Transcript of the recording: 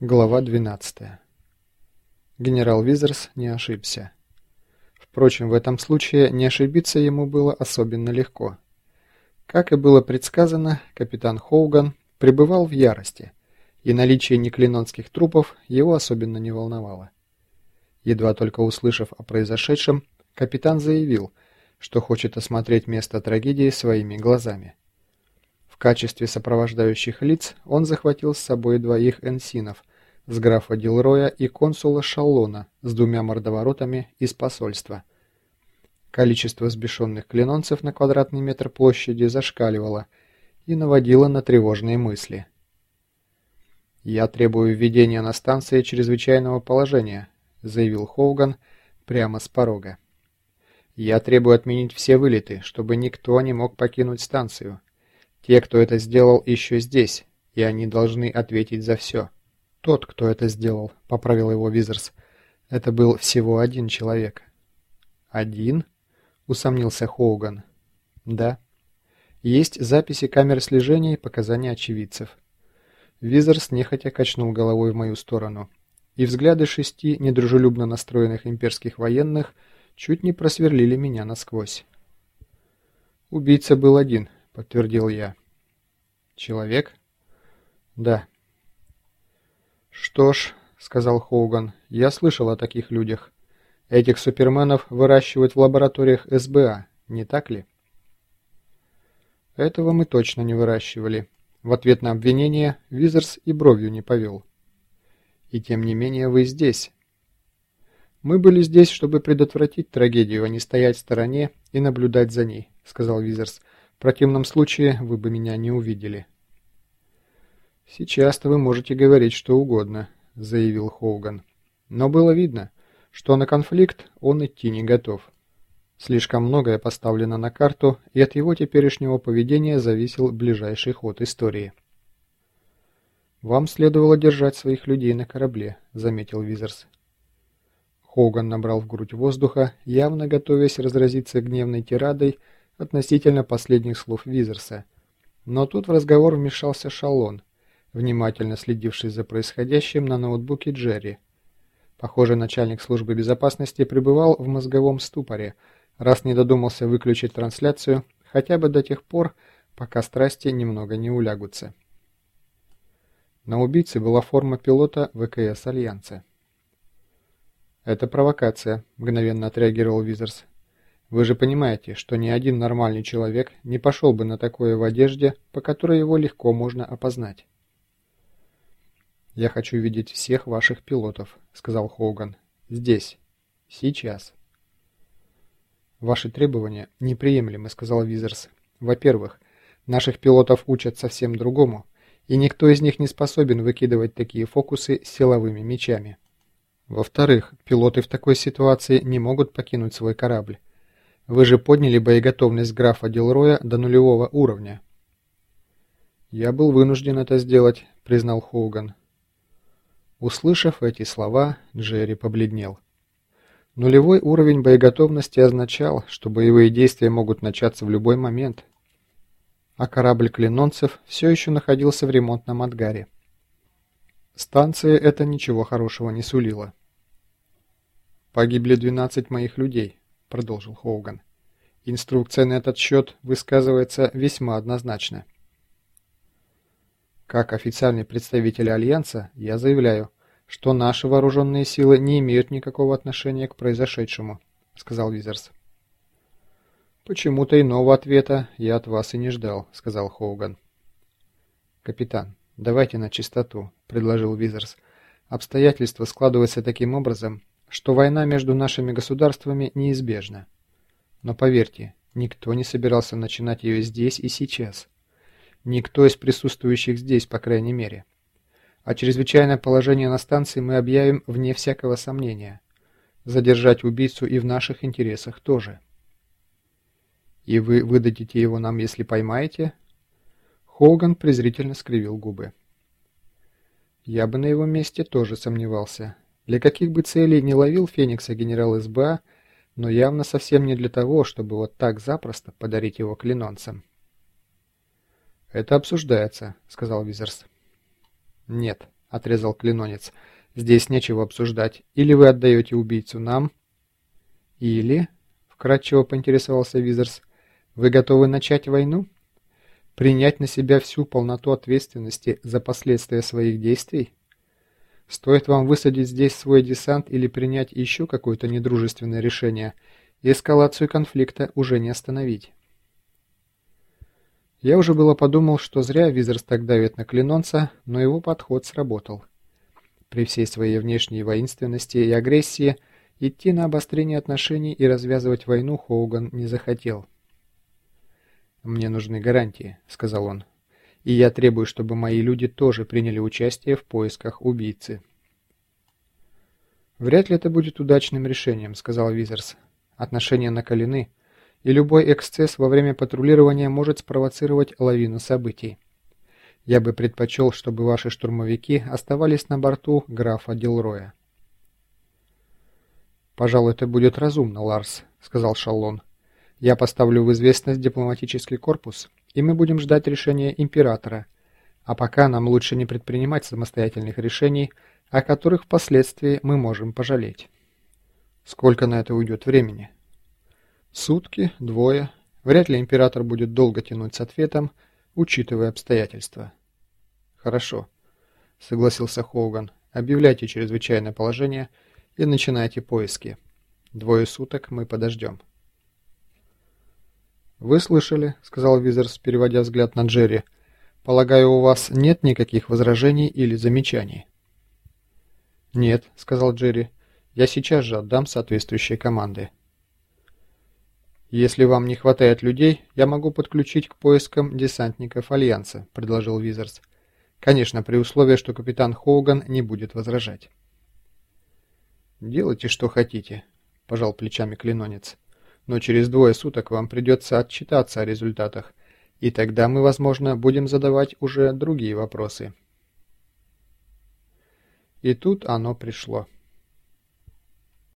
Глава 12. Генерал Визерс не ошибся. Впрочем, в этом случае не ошибиться ему было особенно легко. Как и было предсказано, капитан Хоуган пребывал в ярости, и наличие неклинонских трупов его особенно не волновало. Едва только услышав о произошедшем, капитан заявил, что хочет осмотреть место трагедии своими глазами. В качестве сопровождающих лиц он захватил с собой двоих энсинов, с графа Дилроя и консула Шаллона с двумя мордоворотами из посольства. Количество сбешенных клинонцев на квадратный метр площади зашкаливало и наводило на тревожные мысли. «Я требую введения на станции чрезвычайного положения», заявил Хоуган прямо с порога. «Я требую отменить все вылеты, чтобы никто не мог покинуть станцию. Те, кто это сделал, еще здесь, и они должны ответить за все». «Тот, кто это сделал», — поправил его Визерс. «Это был всего один человек». «Один?» — усомнился Хоуган. «Да. Есть записи камер слежения и показания очевидцев». Визерс нехотя качнул головой в мою сторону, и взгляды шести недружелюбно настроенных имперских военных чуть не просверлили меня насквозь. «Убийца был один», — подтвердил я. «Человек?» «Да». «Что ж», — сказал Хоуган, — «я слышал о таких людях. Этих суперменов выращивают в лабораториях СБА, не так ли?» «Этого мы точно не выращивали». В ответ на обвинение Визерс и бровью не повел. «И тем не менее вы здесь». «Мы были здесь, чтобы предотвратить трагедию, а не стоять в стороне и наблюдать за ней», — сказал Визерс. «В противном случае вы бы меня не увидели». «Сейчас-то вы можете говорить что угодно», — заявил Хоуган. Но было видно, что на конфликт он идти не готов. Слишком многое поставлено на карту, и от его теперешнего поведения зависел ближайший ход истории. «Вам следовало держать своих людей на корабле», — заметил Визерс. Хоуган набрал в грудь воздуха, явно готовясь разразиться гневной тирадой относительно последних слов Визерса. Но тут в разговор вмешался Шалон, внимательно следивший за происходящим на ноутбуке Джерри. Похоже, начальник службы безопасности пребывал в мозговом ступоре, раз не додумался выключить трансляцию хотя бы до тех пор, пока страсти немного не улягутся. На убийце была форма пилота ВКС Альянса. «Это провокация», — мгновенно отреагировал Визерс. «Вы же понимаете, что ни один нормальный человек не пошел бы на такое в одежде, по которой его легко можно опознать». «Я хочу видеть всех ваших пилотов», — сказал Хоуган. «Здесь. Сейчас». «Ваши требования неприемлемы», — сказал Визерс. «Во-первых, наших пилотов учат совсем другому, и никто из них не способен выкидывать такие фокусы силовыми мечами. Во-вторых, пилоты в такой ситуации не могут покинуть свой корабль. Вы же подняли боеготовность графа Делроя до нулевого уровня». «Я был вынужден это сделать», — признал Хоуган. Услышав эти слова, Джерри побледнел. Нулевой уровень боеготовности означал, что боевые действия могут начаться в любой момент. А корабль клинонцев все еще находился в ремонтном ангаре. Станция это ничего хорошего не сулила. «Погибли 12 моих людей», — продолжил Хоуган. «Инструкция на этот счет высказывается весьма однозначно». Как официальный представитель Альянса, я заявляю, что наши вооруженные силы не имеют никакого отношения к произошедшему, сказал Визерс. Почему-то иного ответа я от вас и не ждал, сказал Хоуган. Капитан, давайте на чистоту, предложил Визерс. Обстоятельства складываются таким образом, что война между нашими государствами неизбежна. Но поверьте, никто не собирался начинать ее здесь и сейчас. Никто из присутствующих здесь, по крайней мере. А чрезвычайное положение на станции мы объявим вне всякого сомнения. Задержать убийцу и в наших интересах тоже. И вы выдадите его нам, если поймаете? Хоган презрительно скривил губы. Я бы на его месте тоже сомневался. Для каких бы целей не ловил Феникса генерал СБА, но явно совсем не для того, чтобы вот так запросто подарить его клинонцам. «Это обсуждается», — сказал Визерс. «Нет», — отрезал Клинонец. «Здесь нечего обсуждать. Или вы отдаете убийцу нам...» «Или...» — вкратчиво поинтересовался Визерс. «Вы готовы начать войну? Принять на себя всю полноту ответственности за последствия своих действий? Стоит вам высадить здесь свой десант или принять еще какое-то недружественное решение, эскалацию конфликта уже не остановить». Я уже было подумал, что зря Визерс так давит на Клинонца, но его подход сработал. При всей своей внешней воинственности и агрессии идти на обострение отношений и развязывать войну Хоуган не захотел. «Мне нужны гарантии», — сказал он. «И я требую, чтобы мои люди тоже приняли участие в поисках убийцы». «Вряд ли это будет удачным решением», — сказал Визерс. «Отношения накалены, и любой эксцесс во время патрулирования может спровоцировать лавину событий. Я бы предпочел, чтобы ваши штурмовики оставались на борту графа Дилроя. «Пожалуй, это будет разумно, Ларс», — сказал Шаллон. «Я поставлю в известность дипломатический корпус, и мы будем ждать решения императора. А пока нам лучше не предпринимать самостоятельных решений, о которых впоследствии мы можем пожалеть». «Сколько на это уйдет времени?» Сутки, двое. Вряд ли император будет долго тянуть с ответом, учитывая обстоятельства. Хорошо, согласился Хоуган. Объявляйте чрезвычайное положение и начинайте поиски. Двое суток мы подождем. «Вы слышали», — сказал Визерс, переводя взгляд на Джерри. «Полагаю, у вас нет никаких возражений или замечаний?» «Нет», — сказал Джерри. «Я сейчас же отдам соответствующие команды». «Если вам не хватает людей, я могу подключить к поискам десантников Альянса», — предложил Визерс. «Конечно, при условии, что капитан Хоуган не будет возражать». «Делайте, что хотите», — пожал плечами клинонец. «Но через двое суток вам придется отчитаться о результатах, и тогда мы, возможно, будем задавать уже другие вопросы». И тут оно пришло.